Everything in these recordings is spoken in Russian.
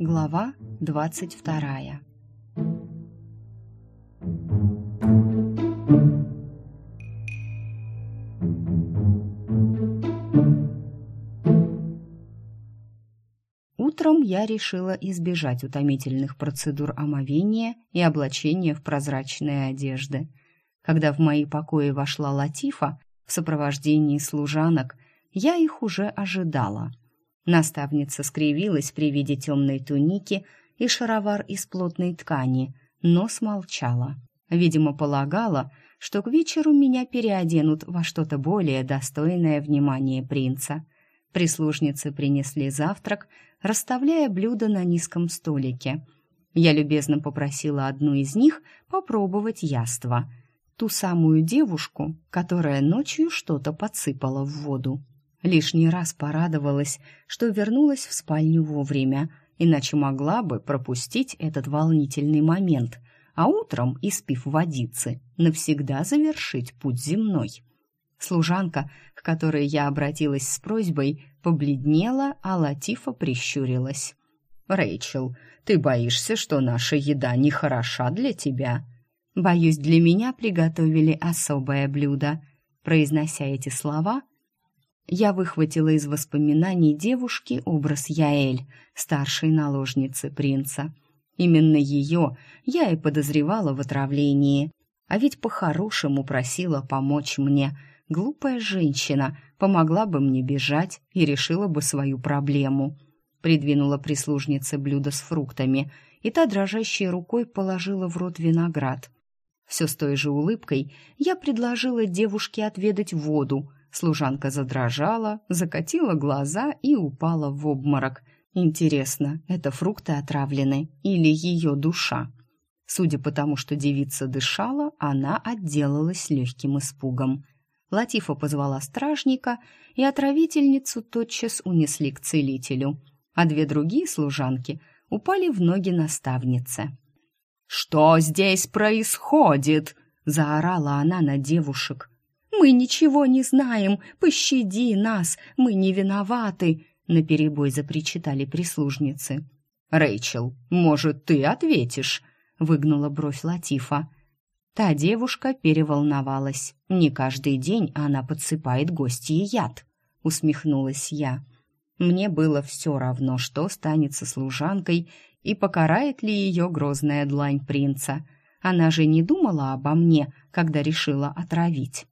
Глава двадцать вторая Утром я решила избежать утомительных процедур омовения и облачения в прозрачные одежды. Когда в мои покои вошла Латифа в сопровождении служанок, я их уже ожидала. Наставница скривилась при виде темной туники и шаровар из плотной ткани, но смолчала. Видимо, полагала, что к вечеру меня переоденут во что-то более достойное внимания принца — Прислужницы принесли завтрак, расставляя блюда на низком столике. Я любезно попросила одну из них попробовать яство. Ту самую девушку, которая ночью что-то подсыпала в воду. Лишний раз порадовалась, что вернулась в спальню вовремя, иначе могла бы пропустить этот волнительный момент, а утром, испив водицы, навсегда завершить путь земной. Служанка, к которой я обратилась с просьбой, побледнела, а Латифа прищурилась. «Рэйчел, ты боишься, что наша еда не хороша для тебя?» «Боюсь, для меня приготовили особое блюдо». Произнося эти слова, я выхватила из воспоминаний девушки образ Яэль, старшей наложницы принца. Именно ее я и подозревала в отравлении, а ведь по-хорошему просила помочь мне — Глупая женщина помогла бы мне бежать и решила бы свою проблему. Придвинула прислужнице блюдо с фруктами, и та дрожащей рукой положила в рот виноград. Все с той же улыбкой я предложила девушке отведать воду. Служанка задрожала, закатила глаза и упала в обморок. Интересно, это фрукты отравлены или ее душа? Судя по тому, что девица дышала, она отделалась легким испугом — Латифа позвала стражника, и отравительницу тотчас унесли к целителю, а две другие служанки упали в ноги наставнице. «Что здесь происходит?» — заорала она на девушек. «Мы ничего не знаем! Пощади нас! Мы не виноваты!» — наперебой запричитали прислужницы. «Рэйчел, может, ты ответишь?» — выгнула бровь Латифа. Та девушка переволновалась. Не каждый день она подсыпает гостье яд, усмехнулась я. Мне было все равно, что станет со служанкой и покарает ли ее грозная длань принца. Она же не думала обо мне, когда решила отравить.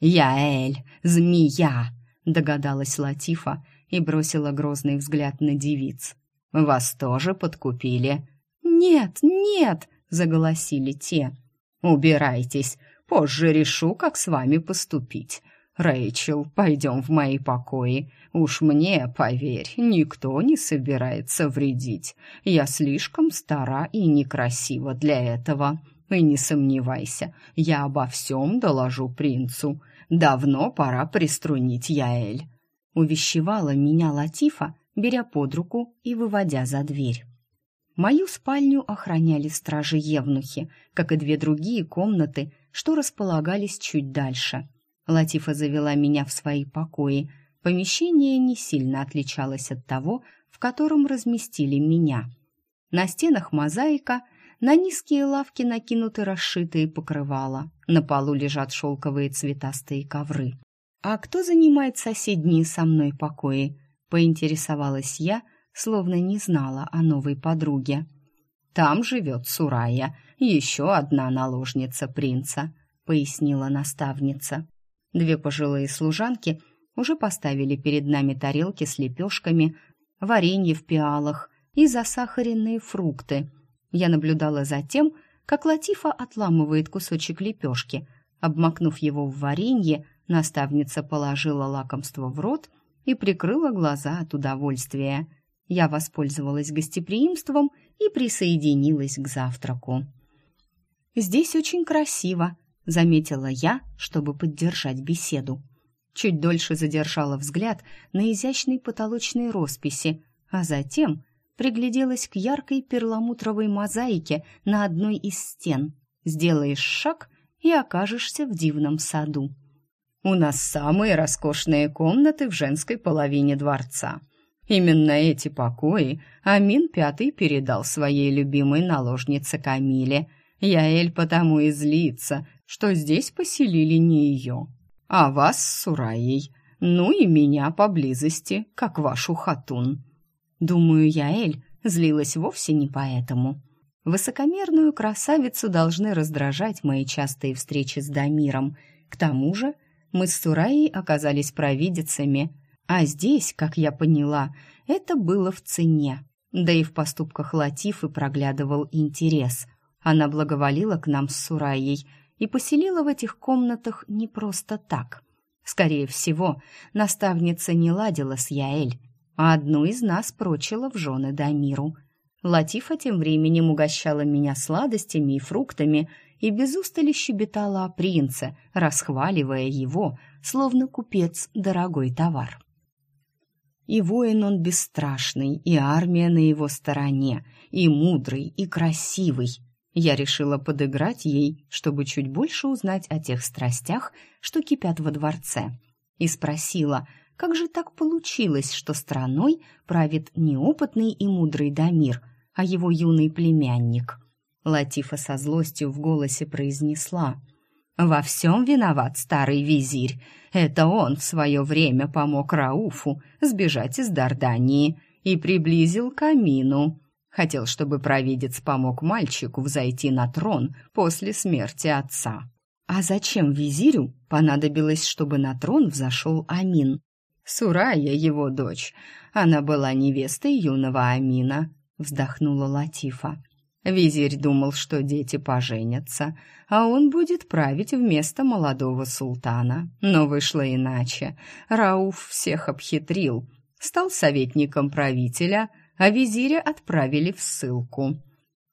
«Я Эль, змея!» — догадалась Латифа и бросила грозный взгляд на девиц. «Вас тоже подкупили?» «Нет, нет!» — заголосили те. «Убирайтесь, позже решу, как с вами поступить. Рэйчел, пойдем в мои покои. Уж мне, поверь, никто не собирается вредить. Я слишком стара и некрасива для этого. И не сомневайся, я обо всем доложу принцу. Давно пора приструнить Яэль». Увещевала меня Латифа, беря под руку и выводя за дверь. Мою спальню охраняли стражи-евнухи, как и две другие комнаты, что располагались чуть дальше. Латифа завела меня в свои покои. Помещение не сильно отличалось от того, в котором разместили меня. На стенах мозаика, на низкие лавки накинуты расшитые покрывала, на полу лежат шелковые цветастые ковры. «А кто занимает соседние со мной покои?» — поинтересовалась я — словно не знала о новой подруге. «Там живет Сурая, еще одна наложница принца», — пояснила наставница. Две пожилые служанки уже поставили перед нами тарелки с лепешками, варенье в пиалах и засахаренные фрукты. Я наблюдала за тем, как Латифа отламывает кусочек лепешки. Обмакнув его в варенье, наставница положила лакомство в рот и прикрыла глаза от удовольствия. Я воспользовалась гостеприимством и присоединилась к завтраку. «Здесь очень красиво», — заметила я, чтобы поддержать беседу. Чуть дольше задержала взгляд на изящной потолочной росписи, а затем пригляделась к яркой перламутровой мозаике на одной из стен. Сделаешь шаг и окажешься в дивном саду. У нас самые роскошные комнаты в женской половине дворца. Именно эти покои Амин Пятый передал своей любимой наложнице Камиле. Яэль потому и злится, что здесь поселили не ее, а вас с Сураей, ну и меня поблизости, как вашу хатун. Думаю, Яэль злилась вовсе не поэтому. Высокомерную красавицу должны раздражать мои частые встречи с Дамиром. К тому же мы с Сураей оказались провидицами, а здесь, как я поняла, это было в цене. Да и в поступках Латифы проглядывал интерес. Она благоволила к нам с Сураей и поселила в этих комнатах не просто так. Скорее всего, наставница не ладила с Яэль, а одну из нас прочила в жены Дамиру. Латифа тем временем угощала меня сладостями и фруктами и без устали щебетала о принце, расхваливая его, словно купец дорогой товар. И воин он бесстрашный, и армия на его стороне, и мудрый, и красивый. Я решила подыграть ей, чтобы чуть больше узнать о тех страстях, что кипят во дворце. И спросила, как же так получилось, что страной правит неопытный и мудрый Дамир, а его юный племянник. Латифа со злостью в голосе произнесла. «Во всем виноват старый визирь. Это он в свое время помог Рауфу сбежать из Дардании и приблизил Камину. Хотел, чтобы провидец помог мальчику взойти на трон после смерти отца. А зачем визирю понадобилось, чтобы на трон взошел Амин? Сурая, его дочь. Она была невестой юного Амина, вздохнула Латифа. Визирь думал, что дети поженятся, а он будет править вместо молодого султана. Но вышло иначе. Рауф всех обхитрил, стал советником правителя, а визиря отправили в ссылку.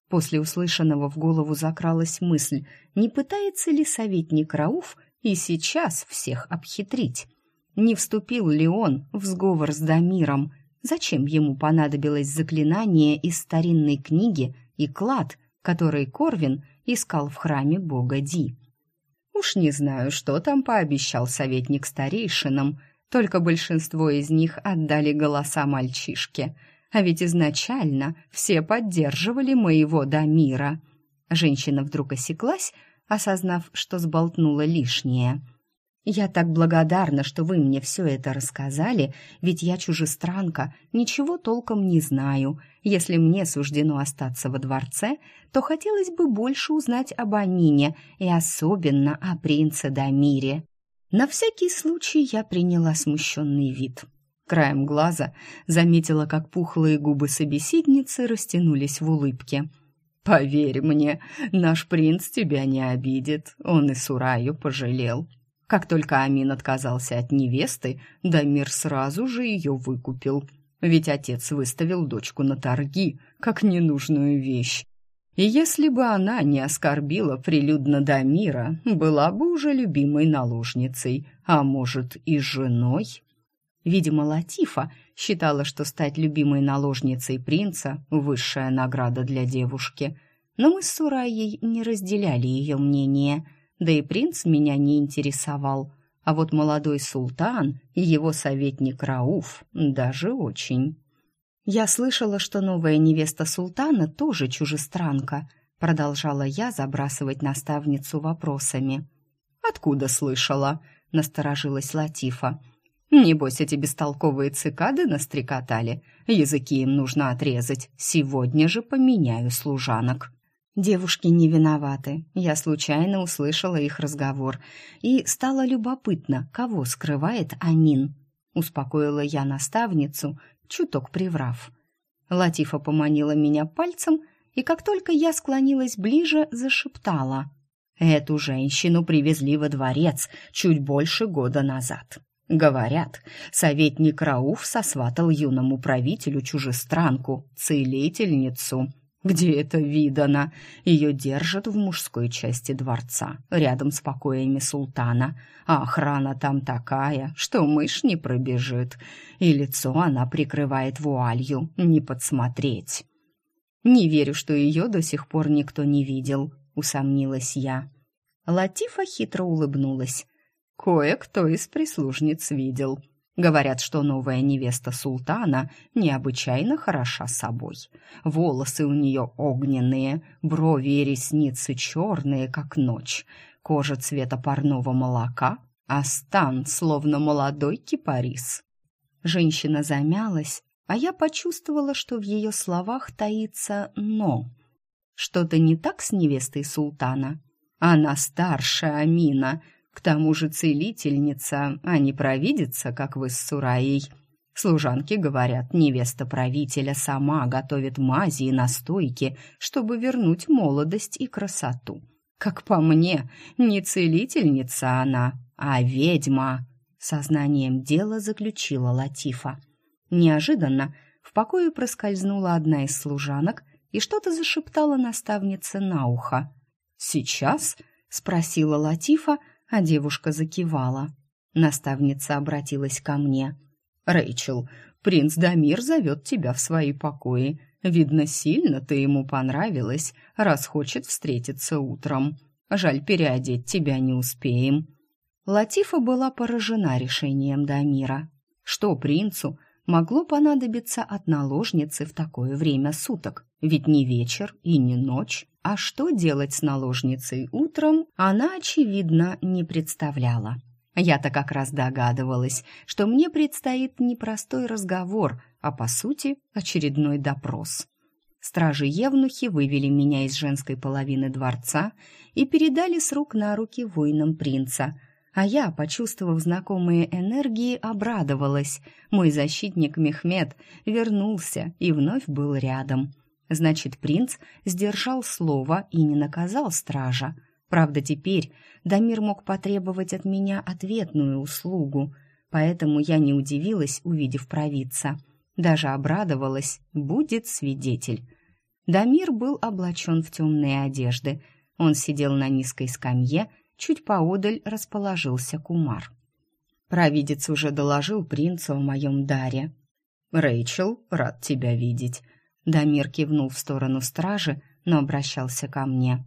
После услышанного в голову закралась мысль, не пытается ли советник Рауф и сейчас всех обхитрить? Не вступил ли он в сговор с Дамиром? Зачем ему понадобилось заклинание из старинной книги и клад, который Корвин искал в храме бога Ди? Уж не знаю, что там пообещал советник старейшинам, только большинство из них отдали голоса мальчишке — а ведь изначально все поддерживали моего Дамира. Женщина вдруг осеклась, осознав, что сболтнула лишнее. «Я так благодарна, что вы мне все это рассказали, ведь я чужестранка, ничего толком не знаю. Если мне суждено остаться во дворце, то хотелось бы больше узнать об Анине и особенно о принце Дамире». На всякий случай я приняла смущенный вид. Краем глаза заметила, как пухлые губы собеседницы растянулись в улыбке. «Поверь мне, наш принц тебя не обидит, он и Сураю пожалел. Как только Амин отказался от невесты, Дамир сразу же ее выкупил, ведь отец выставил дочку на торги, как ненужную вещь. И если бы она не оскорбила прилюдно Дамира, была бы уже любимой наложницей, а может и женой». Видимо, Латифа считала, что стать любимой наложницей принца – высшая награда для девушки. Но мы с Сураей не разделяли ее мнение, да и принц меня не интересовал. А вот молодой султан и его советник Рауф даже очень. «Я слышала, что новая невеста султана тоже чужестранка», продолжала я забрасывать наставницу вопросами. «Откуда слышала?» – насторожилась Латифа. Небось, эти бестолковые цикады настрекотали. Языки им нужно отрезать. Сегодня же поменяю служанок. Девушки не виноваты. Я случайно услышала их разговор и стало любопытно, кого скрывает Анин. Успокоила я наставницу, чуток приврав. Латифа поманила меня пальцем, и как только я склонилась ближе, зашептала. «Эту женщину привезли во дворец чуть больше года назад. Говорят, советник Рауф сосватал юному правителю чужестранку, целительницу. Где это видано? Ее держат в мужской части дворца, рядом с покоями султана, а охрана там такая, что мышь не пробежит, и лицо она прикрывает вуалью, не подсмотреть. Не верю, что ее до сих пор никто не видел, усомнилась я. Латифа хитро улыбнулась. Кое-кто из прислужниц видел. Говорят, что новая невеста султана необычайно хороша собой. Волосы у нее огненные, брови и ресницы черные, как ночь, кожа цвета парного молока, а стан словно молодой кипарис. Женщина замялась, а я почувствовала, что в ее словах таится «но». Что-то не так с невестой султана? Она старше Амина, к тому же целительница, а не провидица, как вы с Сураей. Служанки говорят, невеста правителя сама готовит мази и настойки, чтобы вернуть молодость и красоту. Как по мне, не целительница она, а ведьма. Сознанием дела заключила Латифа. Неожиданно в покое проскользнула одна из служанок и что-то зашептала наставнице на ухо. «Сейчас?» — спросила Латифа, а девушка закивала. Наставница обратилась ко мне. «Рэйчел, принц Дамир зовет тебя в свои покои. Видно, сильно ты ему понравилась, раз хочет встретиться утром. Жаль, переодеть тебя не успеем». Латифа была поражена решением Дамира. Что принцу могло понадобиться от наложницы в такое время суток? Ведь не вечер и не ночь. А что делать с наложницей утром, она, очевидно, не представляла. Я-то как раз догадывалась, что мне предстоит не простой разговор, а, по сути, очередной допрос. Стражи-евнухи вывели меня из женской половины дворца и передали с рук на руки воинам принца, а я, почувствовав знакомые энергии, обрадовалась. Мой защитник Мехмед вернулся и вновь был рядом — Значит, принц сдержал слово и не наказал стража. Правда, теперь Дамир мог потребовать от меня ответную услугу, поэтому я не удивилась, увидев провидца. Даже обрадовалась, будет свидетель. Дамир был облачен в темные одежды. Он сидел на низкой скамье, чуть поодаль расположился кумар. Провидец уже доложил принцу о моем даре. «Рэйчел, рад тебя видеть», Дамир кивнул в сторону стражи, но обращался ко мне.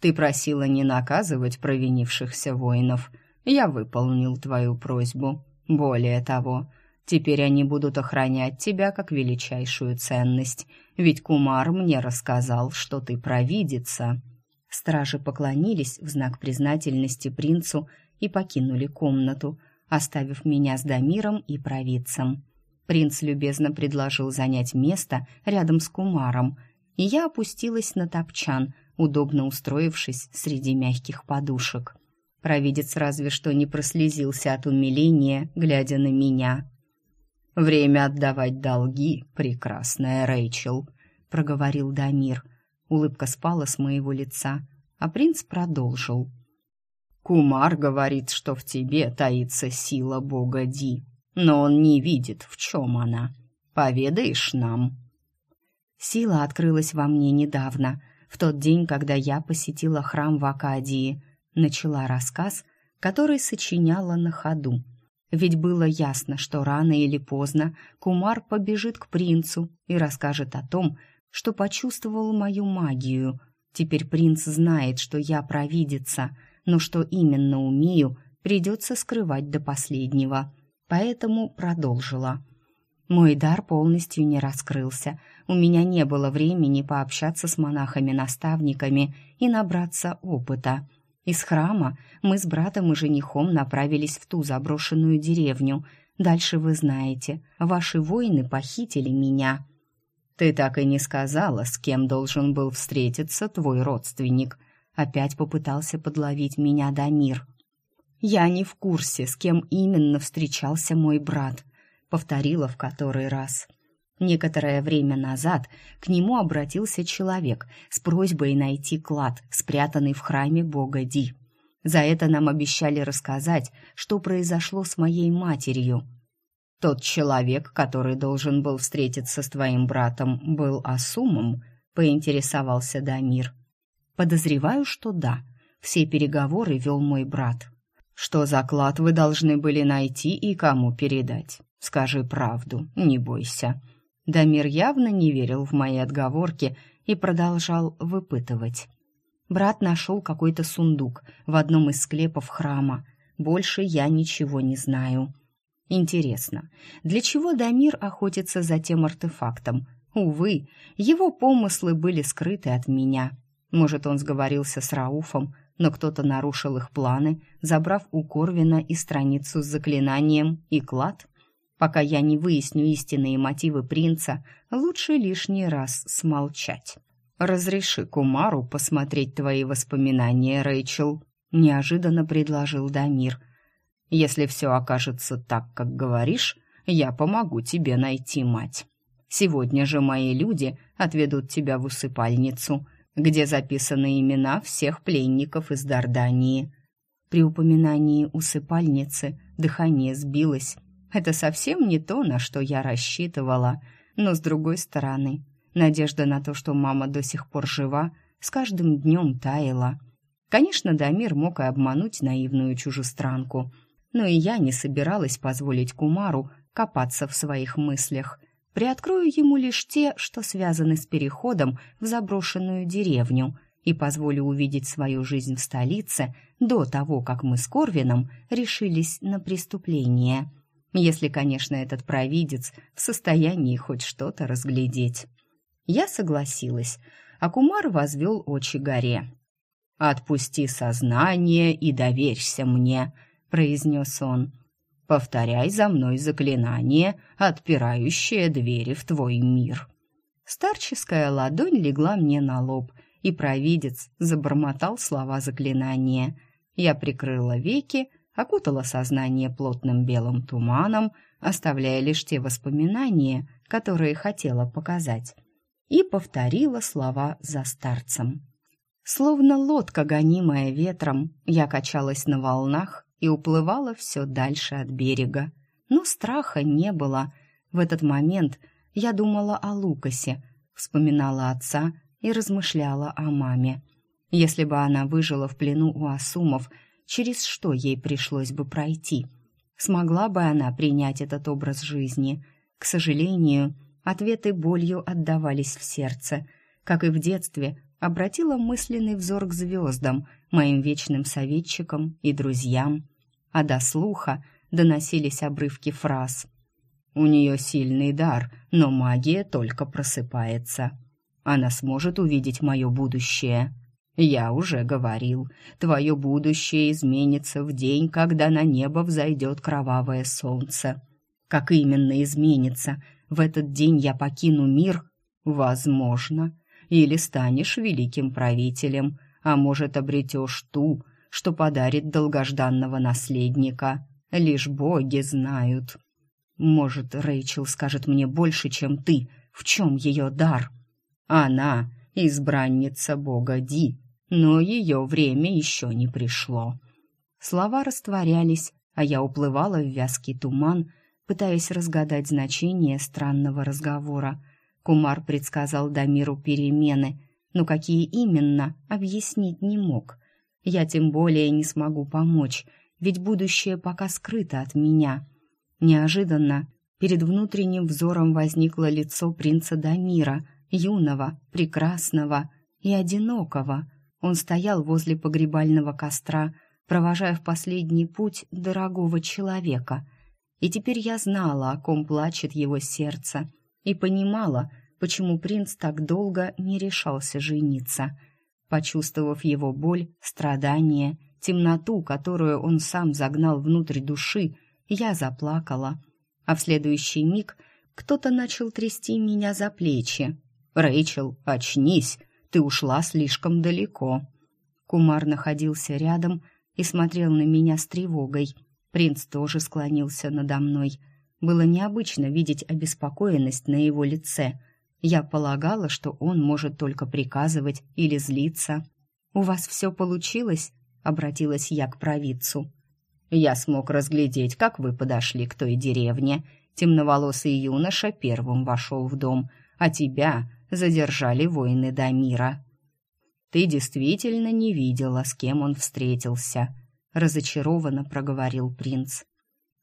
«Ты просила не наказывать провинившихся воинов. Я выполнил твою просьбу. Более того, теперь они будут охранять тебя как величайшую ценность, ведь Кумар мне рассказал, что ты провидица». Стражи поклонились в знак признательности принцу и покинули комнату, оставив меня с Дамиром и провидцем. Принц любезно предложил занять место рядом с кумаром, и я опустилась на топчан, удобно устроившись среди мягких подушек. Провидец разве что не прослезился от умиления, глядя на меня. «Время отдавать долги, прекрасная Рэйчел», — проговорил Дамир. Улыбка спала с моего лица, а принц продолжил. «Кумар говорит, что в тебе таится сила бога Ди но он не видит, в чем она. Поведаешь нам?» Сила открылась во мне недавно, в тот день, когда я посетила храм в Акадии, начала рассказ, который сочиняла на ходу. Ведь было ясно, что рано или поздно Кумар побежит к принцу и расскажет о том, что почувствовал мою магию. Теперь принц знает, что я провидица, но что именно умею, придется скрывать до последнего поэтому продолжила. Мой дар полностью не раскрылся. У меня не было времени пообщаться с монахами-наставниками и набраться опыта. Из храма мы с братом и женихом направились в ту заброшенную деревню. Дальше вы знаете, ваши воины похитили меня. Ты так и не сказала, с кем должен был встретиться твой родственник. Опять попытался подловить меня Дамир. Я не в курсе, с кем именно встречался мой брат, повторила в который раз. Некоторое время назад к нему обратился человек с просьбой найти клад, спрятанный в храме бога Ди. За это нам обещали рассказать, что произошло с моей матерью. Тот человек, который должен был встретиться с твоим братом, был Асумом, поинтересовался Дамир. Подозреваю, что да. Все переговоры вел мой брат. Что за клад вы должны были найти и кому передать? Скажи правду, не бойся. Дамир явно не верил в мои отговорки и продолжал выпытывать. Брат нашел какой-то сундук в одном из склепов храма. больше я ничего не знаю. Интересно, для чего Дамир охотится за тем артефактом? Увы, его помыслы были скрыты от меня. Может, он сговорился с Рауфом, но кто-то нарушил их планы, забрав у Корвина и страницу с заклинанием и клад. Пока я не выясню истинные мотивы принца, лучше лишний раз смолчать. «Разреши Кумару посмотреть твои воспоминания, Рэйчел», — неожиданно предложил Дамир. «Если все окажется так, как говоришь, я помогу тебе найти мать. Сегодня же мои люди отведут тебя в усыпальницу, где записаны имена всех пленников из Дардании». При упоминании усыпальницы дыхание сбилось. Это совсем не то, на что я рассчитывала, но с другой стороны, Надежда на то, что мама до сих пор жива, с каждым днем таяла. Конечно, Дамир мог и обмануть наивную чужестранку, но и я не собиралась позволить Кумару копаться в своих мыслях. Приоткрою ему лишь те, что связаны с переходом в заброшенную деревню, и позволю увидеть свою жизнь в столице до того, как мы с Корвином решились на преступление. Если, конечно, этот провидец в состоянии хоть что-то разглядеть. Я согласилась, а Кумар возвел очи горе. «Отпусти сознание и доверься мне», — произнес он. «Повторяй за мной заклинание, отпирающее двери в твой мир». Старческая ладонь легла мне на лоб, и провидец забормотал слова заклинания. Я прикрыла веки, окутала сознание плотным белым туманом, оставляя лишь те воспоминания, которые хотела показать и повторила слова за старцем. Словно лодка, гонимая ветром, я качалась на волнах и уплывала все дальше от берега. Но страха не было. В этот момент я думала о Лукасе, вспоминала отца и размышляла о маме. Если бы она выжила в плену у асумов, через что ей пришлось бы пройти? Смогла бы она принять этот образ жизни? К сожалению, Ответы болью отдавались в сердце. Как и в детстве, обратила мысленный взор к звездам, моим вечным советчикам и друзьям. А до слуха доносились обрывки фраз. «У нее сильный дар, но магия только просыпается. Она сможет увидеть мое будущее». «Я уже говорил, твое будущее изменится в день, когда на небо взойдет кровавое солнце». «Как именно изменится?» в этот день я покину мир? Возможно. Или станешь великим правителем, а может, обретешь ту, что подарит долгожданного наследника. Лишь боги знают. Может, Рэйчел скажет мне больше, чем ты. В чем ее дар? Она — избранница бога Ди, но ее время еще не пришло. Слова растворялись, а я уплывала в вязкий туман, пытаясь разгадать значение странного разговора. Кумар предсказал Дамиру перемены, но какие именно, объяснить не мог. Я тем более не смогу помочь, ведь будущее пока скрыто от меня. Неожиданно перед внутренним взором возникло лицо принца Дамира, юного, прекрасного и одинокого. Он стоял возле погребального костра, провожая в последний путь дорогого человека — и теперь я знала, о ком плачет его сердце, и понимала, почему принц так долго не решался жениться. Почувствовав его боль, страдания, темноту, которую он сам загнал внутрь души, я заплакала. А в следующий миг кто-то начал трясти меня за плечи. «Рэйчел, очнись! Ты ушла слишком далеко!» Кумар находился рядом и смотрел на меня с тревогой. Принц тоже склонился надо мной. Было необычно видеть обеспокоенность на его лице. Я полагала, что он может только приказывать или злиться. «У вас все получилось?» — обратилась я к провидцу. «Я смог разглядеть, как вы подошли к той деревне. Темноволосый юноша первым вошел в дом, а тебя задержали воины Дамира. Ты действительно не видела, с кем он встретился разочарованно проговорил принц.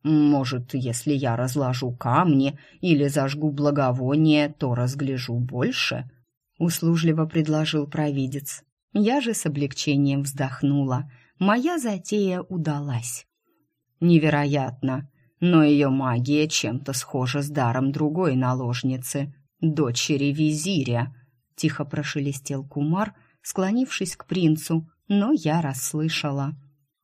Может, если я разложу камни или зажгу благовоние, то разгляжу больше, услужливо предложил провидец. Я же с облегчением вздохнула. Моя затея удалась. Невероятно. Но ее магия чем-то схожа с даром другой наложницы, дочери визиря. Тихо прошелестел Кумар, склонившись к принцу, но я расслышала.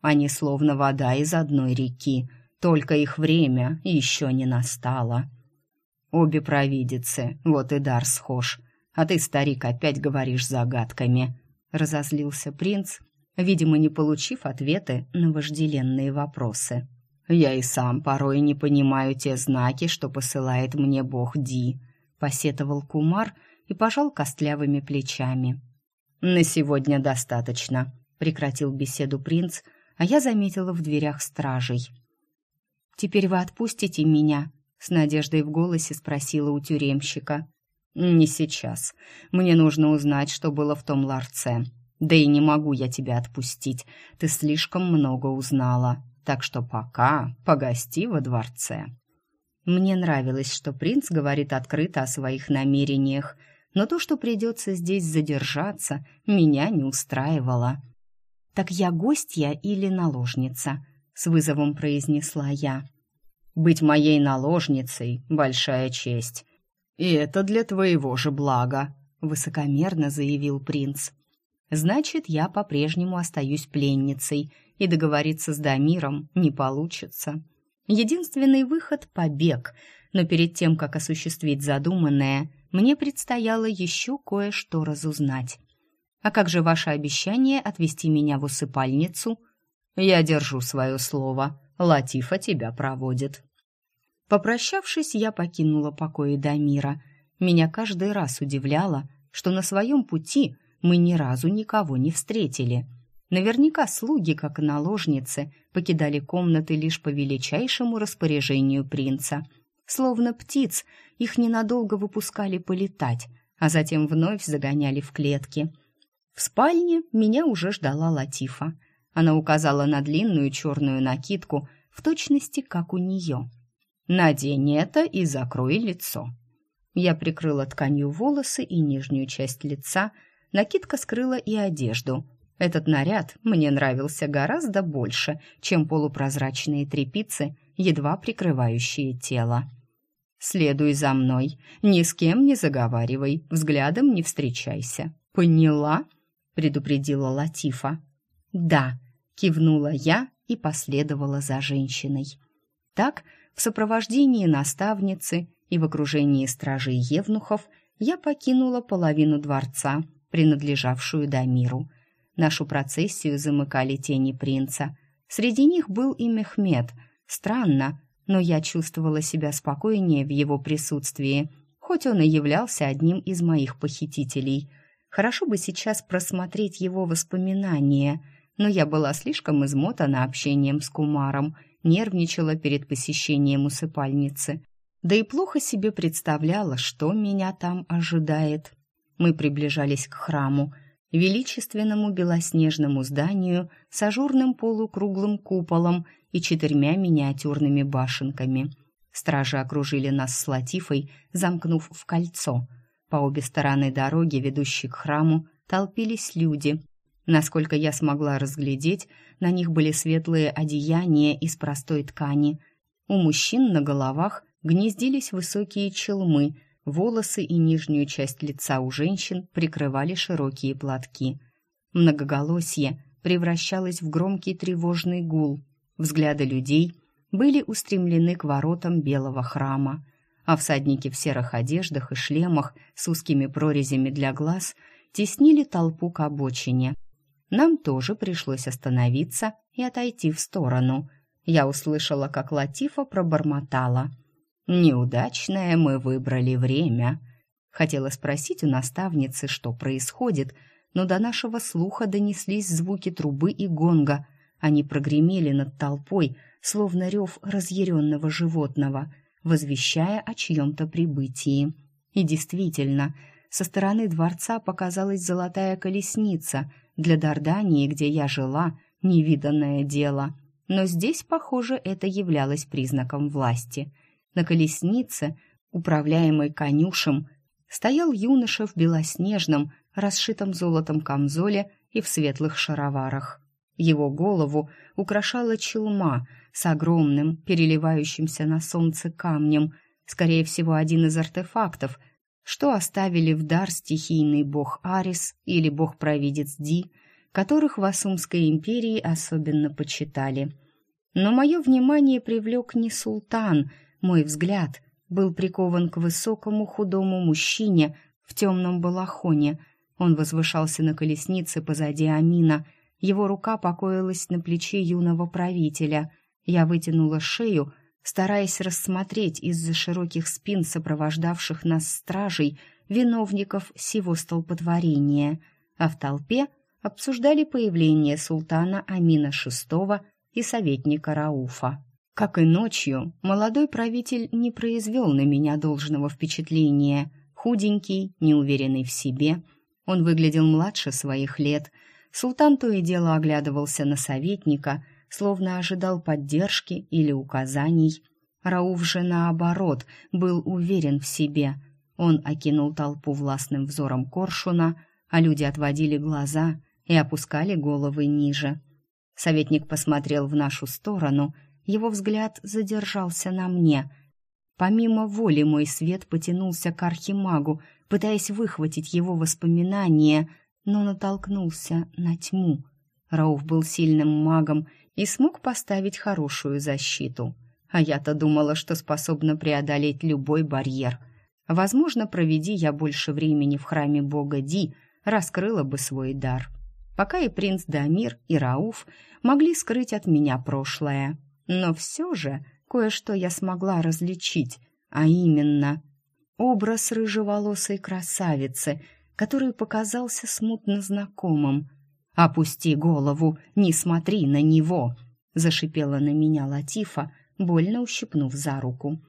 Они словно вода из одной реки, только их время еще не настало. Обе провидицы, вот и дар схож. А ты, старик, опять говоришь загадками. Разозлился принц, видимо, не получив ответы на вожделенные вопросы. Я и сам порой не понимаю те знаки, что посылает мне бог Ди, посетовал Кумар и пожал костлявыми плечами. На сегодня достаточно, прекратил беседу принц, а я заметила в дверях стражей. Теперь вы отпустите меня? с надеждой в голосе спросила у тюремщика. Не сейчас. Мне нужно узнать, что было в том ларце. Да и не могу я тебя отпустить. Ты слишком много узнала. Так что пока погости во дворце. Мне нравилось, что принц говорит открыто о своих намерениях, но то, что придется здесь задержаться, меня не устраивало. «Так я гостья или наложница?» — с вызовом произнесла я. «Быть моей наложницей — большая честь. И это для твоего же блага», — высокомерно заявил принц. «Значит, я по-прежнему остаюсь пленницей, и договориться с Дамиром не получится. Единственный выход — побег, но перед тем, как осуществить задуманное, мне предстояло еще кое-что разузнать. А как же ваше обещание отвезти меня в усыпальницу? Я держу свое слово. Латифа тебя проводит. Попрощавшись, я покинула покои Дамира. Меня каждый раз удивляло, что на своем пути мы ни разу никого не встретили. Наверняка слуги, как наложницы, покидали комнаты лишь по величайшему распоряжению принца. Словно птиц, их ненадолго выпускали полетать, а затем вновь загоняли в клетки — в спальне меня уже ждала Латифа. Она указала на длинную черную накидку, в точности, как у нее. «Надень это и закрой лицо». Я прикрыла тканью волосы и нижнюю часть лица, накидка скрыла и одежду. Этот наряд мне нравился гораздо больше, чем полупрозрачные тряпицы, едва прикрывающие тело. «Следуй за мной, ни с кем не заговаривай, взглядом не встречайся. Поняла?» предупредила Латифа. Да, кивнула я и последовала за женщиной. Так, в сопровождении наставницы и в окружении стражей евнухов я покинула половину дворца, принадлежавшую Дамиру. Нашу процессию замыкали тени принца. Среди них был и Мехмед. Странно, но я чувствовала себя спокойнее в его присутствии, хоть он и являлся одним из моих похитителей. Хорошо бы сейчас просмотреть его воспоминания, но я была слишком измотана общением с Кумаром, нервничала перед посещением усыпальницы, да и плохо себе представляла, что меня там ожидает. Мы приближались к храму, величественному белоснежному зданию с ажурным полукруглым куполом и четырьмя миниатюрными башенками. Стражи окружили нас с Латифой, замкнув в кольцо — по обе стороны дороги, ведущей к храму, толпились люди. Насколько я смогла разглядеть, на них были светлые одеяния из простой ткани. У мужчин на головах гнездились высокие челмы, волосы и нижнюю часть лица у женщин прикрывали широкие платки. Многоголосье превращалось в громкий тревожный гул. Взгляды людей были устремлены к воротам белого храма — а всадники в серых одеждах и шлемах с узкими прорезями для глаз теснили толпу к обочине. Нам тоже пришлось остановиться и отойти в сторону. Я услышала, как Латифа пробормотала. «Неудачное мы выбрали время». Хотела спросить у наставницы, что происходит, но до нашего слуха донеслись звуки трубы и гонга. Они прогремели над толпой, словно рев разъяренного животного — возвещая о чьем-то прибытии. И действительно, со стороны дворца показалась золотая колесница, для Дардании, где я жила, невиданное дело. Но здесь, похоже, это являлось признаком власти. На колеснице, управляемой конюшем, стоял юноша в белоснежном, расшитом золотом камзоле и в светлых шароварах. Его голову украшала челма с огромным, переливающимся на солнце камнем, скорее всего, один из артефактов, что оставили в дар стихийный бог Арис или бог-провидец Ди, которых в Асумской империи особенно почитали. Но мое внимание привлек не султан, мой взгляд был прикован к высокому худому мужчине в темном балахоне. Он возвышался на колеснице позади Амина — его рука покоилась на плече юного правителя. Я вытянула шею, стараясь рассмотреть из-за широких спин сопровождавших нас стражей виновников сего столпотворения, а в толпе обсуждали появление султана Амина VI и советника Рауфа. Как и ночью, молодой правитель не произвел на меня должного впечатления. Худенький, неуверенный в себе, он выглядел младше своих лет — Султан то и дело оглядывался на советника, словно ожидал поддержки или указаний. Рауф же, наоборот, был уверен в себе. Он окинул толпу властным взором коршуна, а люди отводили глаза и опускали головы ниже. Советник посмотрел в нашу сторону, его взгляд задержался на мне. Помимо воли мой свет потянулся к архимагу, пытаясь выхватить его воспоминания — но натолкнулся на тьму. Рауф был сильным магом и смог поставить хорошую защиту. А я-то думала, что способна преодолеть любой барьер. Возможно, проведи я больше времени в храме бога Ди, раскрыла бы свой дар. Пока и принц Дамир, и Рауф могли скрыть от меня прошлое. Но все же кое-что я смогла различить, а именно образ рыжеволосой красавицы — который показался смутно знакомым. «Опусти голову, не смотри на него!» — зашипела на меня Латифа, больно ущипнув за руку.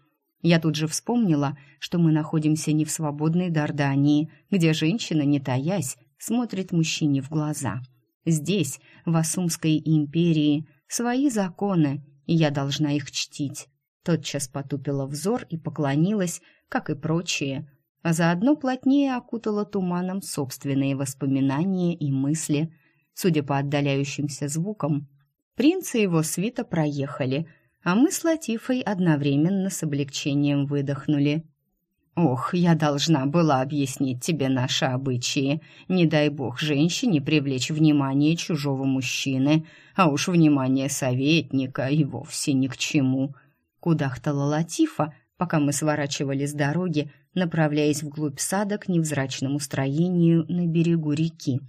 Я тут же вспомнила, что мы находимся не в свободной Дардании, где женщина, не таясь, смотрит мужчине в глаза. Здесь, в Асумской империи, свои законы, и я должна их чтить. Тотчас потупила взор и поклонилась, как и прочие, а заодно плотнее окутала туманом собственные воспоминания и мысли. Судя по отдаляющимся звукам, принц и его свита проехали, а мы с Латифой одновременно с облегчением выдохнули. «Ох, я должна была объяснить тебе наши обычаи. Не дай бог женщине привлечь внимание чужого мужчины, а уж внимание советника и вовсе ни к чему», — кудахтала Латифа, пока мы сворачивали с дороги, направляясь вглубь сада к невзрачному строению на берегу реки.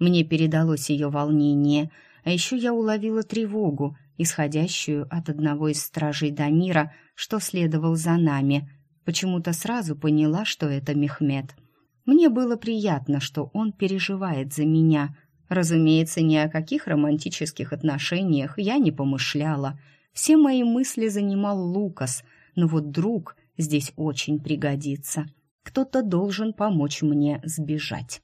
Мне передалось ее волнение, а еще я уловила тревогу, исходящую от одного из стражей Дамира, что следовал за нами. Почему-то сразу поняла, что это Мехмед. Мне было приятно, что он переживает за меня. Разумеется, ни о каких романтических отношениях я не помышляла. Все мои мысли занимал Лукас — но вот друг здесь очень пригодится. Кто-то должен помочь мне сбежать.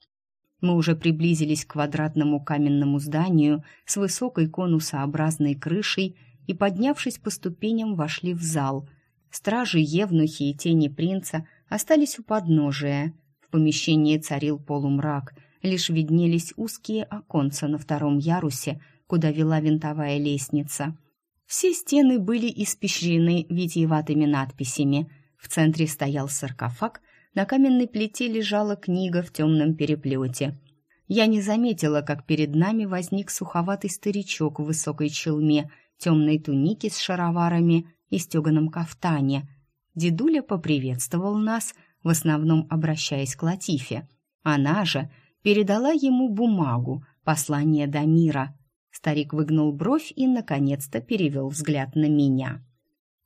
Мы уже приблизились к квадратному каменному зданию с высокой конусообразной крышей и, поднявшись по ступеням, вошли в зал. Стражи, евнухи и тени принца остались у подножия. В помещении царил полумрак, лишь виднелись узкие оконца на втором ярусе, куда вела винтовая лестница. Все стены были испещрены витиеватыми надписями. В центре стоял саркофаг, на каменной плите лежала книга в темном переплете. Я не заметила, как перед нами возник суховатый старичок в высокой челме, темной тунике с шароварами и стеганом кафтане. Дедуля поприветствовал нас, в основном обращаясь к Латифе. Она же передала ему бумагу, послание Дамира — Старик выгнул бровь и, наконец-то, перевел взгляд на меня.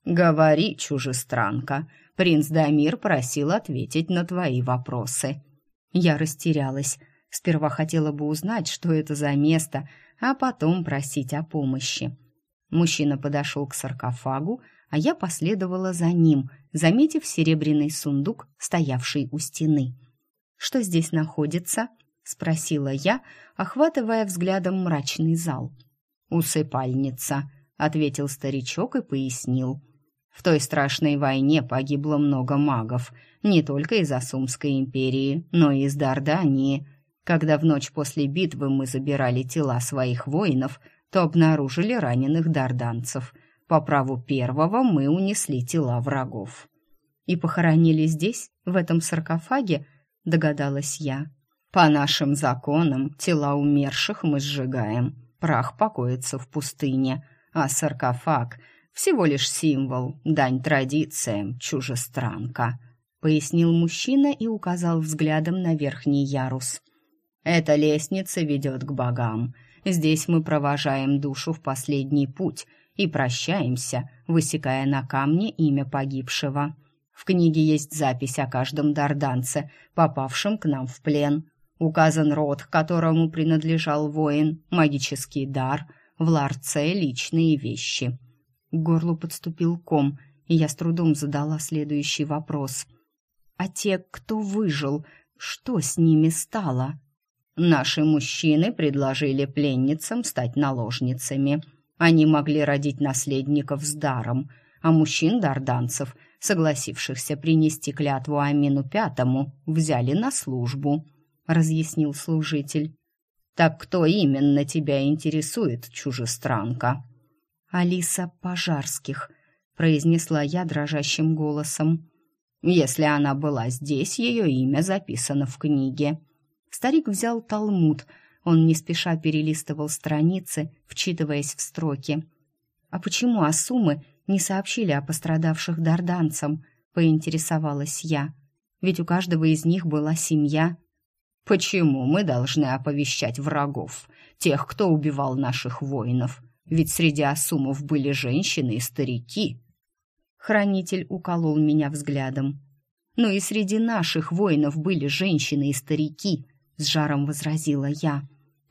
«Говори, чужестранка, принц Дамир просил ответить на твои вопросы». Я растерялась. Сперва хотела бы узнать, что это за место, а потом просить о помощи. Мужчина подошел к саркофагу, а я последовала за ним, заметив серебряный сундук, стоявший у стены. «Что здесь находится?» спросила я, охватывая взглядом мрачный зал. «Усыпальница», — ответил старичок и пояснил. «В той страшной войне погибло много магов, не только из Асумской империи, но и из Дардании. Когда в ночь после битвы мы забирали тела своих воинов, то обнаружили раненых дарданцев. По праву первого мы унесли тела врагов. И похоронили здесь, в этом саркофаге, догадалась я. По нашим законам тела умерших мы сжигаем, прах покоится в пустыне, а саркофаг — всего лишь символ, дань традициям, чужестранка», — пояснил мужчина и указал взглядом на верхний ярус. «Эта лестница ведет к богам. Здесь мы провожаем душу в последний путь и прощаемся, высекая на камне имя погибшего. В книге есть запись о каждом дарданце, попавшем к нам в плен, Указан род, которому принадлежал воин, магический дар, в ларце личные вещи. К горлу подступил ком, и я с трудом задала следующий вопрос. «А те, кто выжил, что с ними стало?» «Наши мужчины предложили пленницам стать наложницами. Они могли родить наследников с даром, а мужчин-дарданцев, согласившихся принести клятву Амину Пятому, взяли на службу» разъяснил служитель. Так кто именно тебя интересует, чужестранка? Алиса Пожарских, произнесла я дрожащим голосом. Если она была здесь, ее имя записано в книге. Старик взял талмуд. Он не спеша перелистывал страницы, вчитываясь в строки. А почему Асумы не сообщили о пострадавших дарданцам? поинтересовалась я. Ведь у каждого из них была семья. Почему мы должны оповещать врагов, тех, кто убивал наших воинов? Ведь среди асумов были женщины и старики. Хранитель уколол меня взглядом. Но и среди наших воинов были женщины и старики, с жаром возразила я.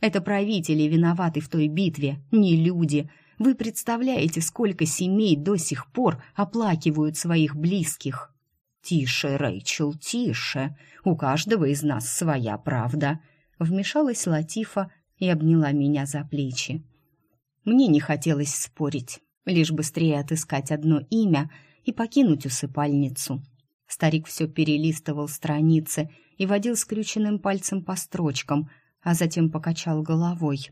Это правители виноваты в той битве, не люди. Вы представляете, сколько семей до сих пор оплакивают своих близких? «Тише, Рэйчел, тише. У каждого из нас своя правда», — вмешалась Латифа и обняла меня за плечи. Мне не хотелось спорить, лишь быстрее отыскать одно имя и покинуть усыпальницу. Старик все перелистывал страницы и водил скрюченным пальцем по строчкам, а затем покачал головой.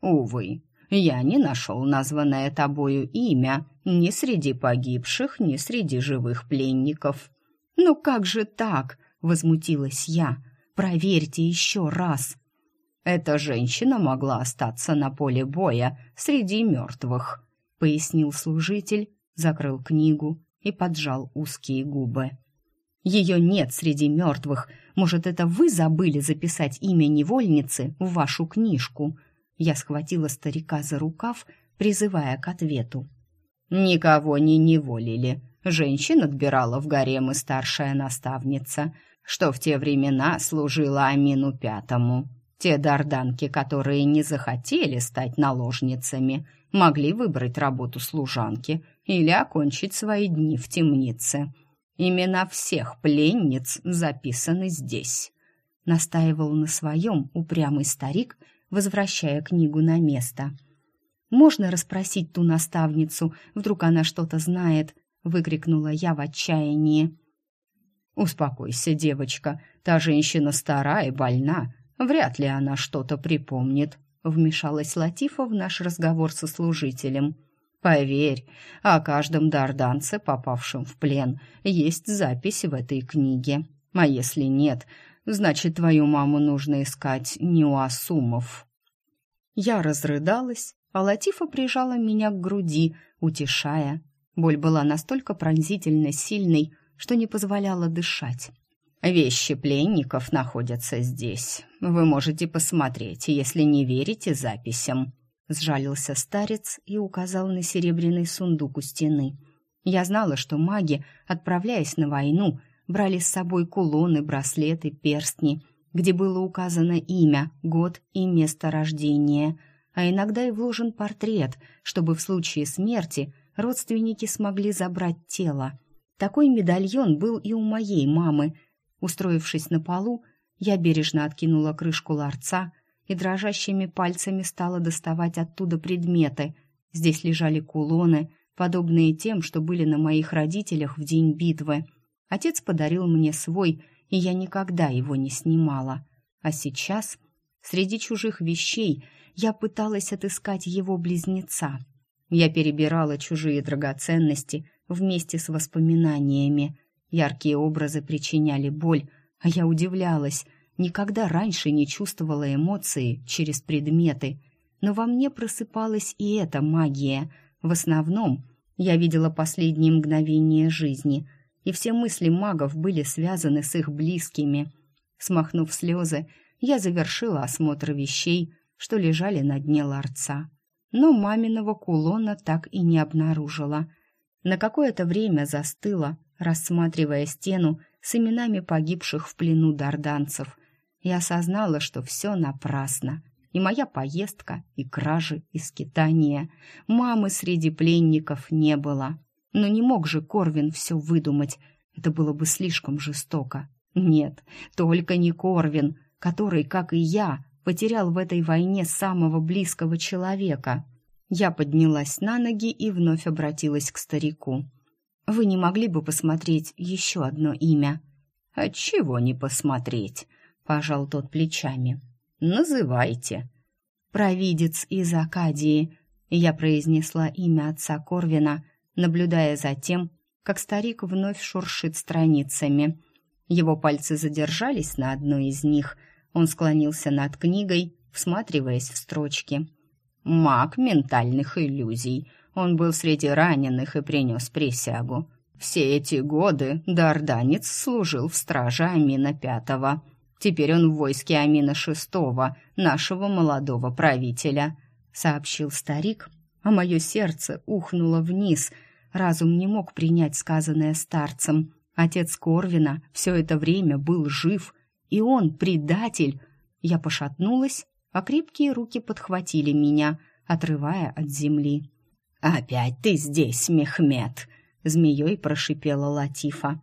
«Увы, я не нашел названное тобою имя ни среди погибших, ни среди живых пленников. «Ну как же так?» — возмутилась я. «Проверьте еще раз». «Эта женщина могла остаться на поле боя среди мертвых», — пояснил служитель, закрыл книгу и поджал узкие губы. «Ее нет среди мертвых. Может, это вы забыли записать имя невольницы в вашу книжку?» Я схватила старика за рукав, призывая к ответу. «Никого не неволили», Женщин отбирала в гаремы старшая наставница, что в те времена служила Амину Пятому. Те дарданки, которые не захотели стать наложницами, могли выбрать работу служанки или окончить свои дни в темнице. Имена всех пленниц записаны здесь. Настаивал на своем упрямый старик, возвращая книгу на место. Можно расспросить ту наставницу, вдруг она что-то знает, выкрикнула я в отчаянии. Успокойся, девочка. Та женщина старая и больна. Вряд ли она что-то припомнит, вмешалась Латифа в наш разговор со служителем. Поверь, о каждом дарданце, попавшем в плен, есть запись в этой книге. А если нет, значит, твою маму нужно искать не у Асумов. Я разрыдалась, а Латифа прижала меня к груди, утешая. Боль была настолько пронзительно сильной, что не позволяла дышать. «Вещи пленников находятся здесь. Вы можете посмотреть, если не верите записям», — сжалился старец и указал на серебряный сундук у стены. Я знала, что маги, отправляясь на войну, брали с собой кулоны, браслеты, перстни, где было указано имя, год и место рождения, а иногда и вложен портрет, чтобы в случае смерти — родственники смогли забрать тело. Такой медальон был и у моей мамы. Устроившись на полу, я бережно откинула крышку ларца и дрожащими пальцами стала доставать оттуда предметы. Здесь лежали кулоны, подобные тем, что были на моих родителях в день битвы. Отец подарил мне свой, и я никогда его не снимала. А сейчас, среди чужих вещей, я пыталась отыскать его близнеца. Я перебирала чужие драгоценности вместе с воспоминаниями. Яркие образы причиняли боль, а я удивлялась, никогда раньше не чувствовала эмоции через предметы. Но во мне просыпалась и эта магия. В основном я видела последние мгновения жизни, и все мысли магов были связаны с их близкими. Смахнув слезы, я завершила осмотр вещей, что лежали на дне ларца. Но маминого кулона так и не обнаружила. На какое-то время застыла, рассматривая стену с именами погибших в плену дарданцев, и осознала, что все напрасно. И моя поездка, и кражи, и скитания. Мамы среди пленников не было. Но не мог же Корвин все выдумать. Это было бы слишком жестоко. Нет, только не Корвин, который, как и я, потерял в этой войне самого близкого человека. Я поднялась на ноги и вновь обратилась к старику. «Вы не могли бы посмотреть еще одно имя?» «Отчего не посмотреть?» — пожал тот плечами. «Называйте». «Провидец из Акадии», — я произнесла имя отца Корвина — наблюдая за тем, как старик вновь шуршит страницами. Его пальцы задержались на одной из них. Он склонился над книгой, всматриваясь в строчки. «Маг ментальных иллюзий. Он был среди раненых и принес присягу. Все эти годы Дарданец служил в страже Амина Пятого. Теперь он в войске Амина Шестого, нашего молодого правителя», — сообщил старик, а мое сердце ухнуло вниз — Разум не мог принять сказанное старцем. Отец Корвина все это время был жив, и он предатель. Я пошатнулась, а крепкие руки подхватили меня, отрывая от земли. «Опять ты здесь, Мехмед!» — змеей прошипела Латифа.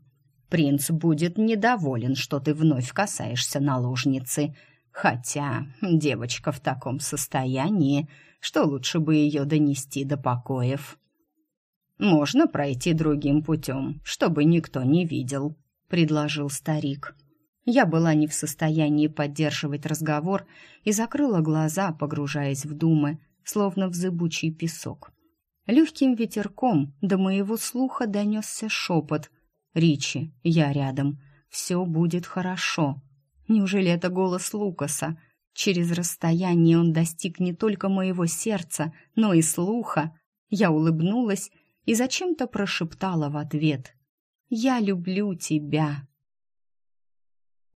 «Принц будет недоволен, что ты вновь касаешься наложницы. Хотя девочка в таком состоянии, что лучше бы ее донести до покоев». «Можно пройти другим путем, чтобы никто не видел», — предложил старик. Я была не в состоянии поддерживать разговор и закрыла глаза, погружаясь в думы, словно в зыбучий песок. Легким ветерком до моего слуха донесся шепот. «Ричи, я рядом. Все будет хорошо». Неужели это голос Лукаса? Через расстояние он достиг не только моего сердца, но и слуха. Я улыбнулась и зачем-то прошептала в ответ «Я люблю тебя».